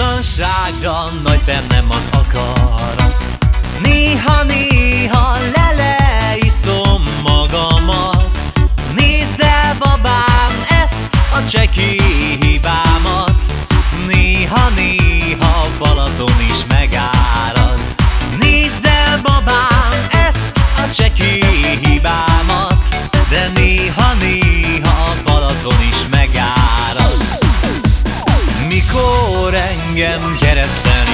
Házasságra nagy bennem az akarat. Néha-néha iszom magamat. Nézd el babám ezt a cseki hibámat. Néha-néha Balaton is megárad Nézd el babám ezt a cseki engem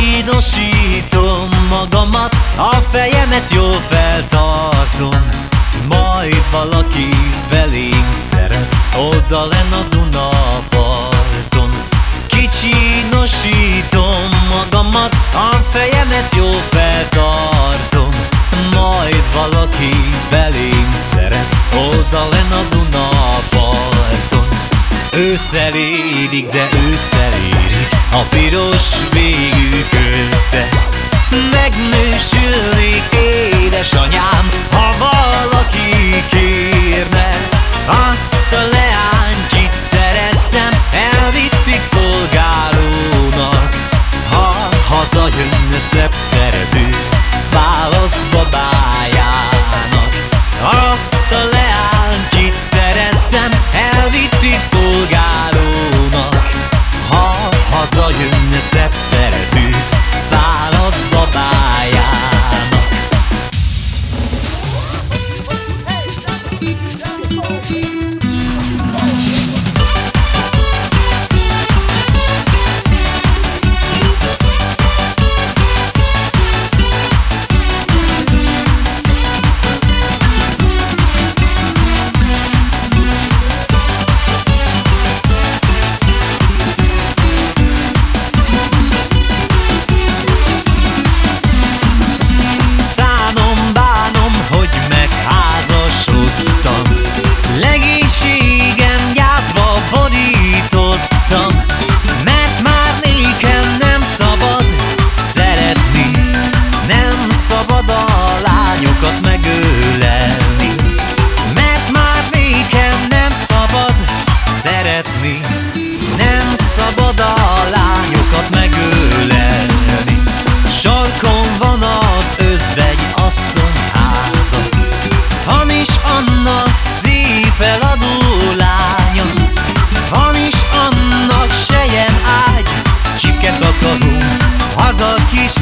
Kicsinosítom magamat A fejemet jól feltartom. Majd valaki belém szeret Oda len a Dunaparton Kicsinosítom magamat A fejemet jól feltartom Ősszel érik, de ősszel érik A piros végű kötte Megnősülnék édesanyám Ha valaki kérne. Azt a leányt itt szerettem Elvitték szolgálónak. Ha hazajönne szebb szeretőt Válasz babájának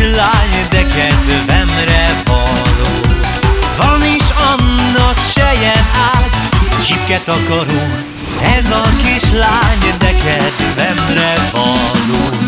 kislány De kedvemre való. Van is annak sejen ágy Csiket akarunk, ez a kislány De kedvemre való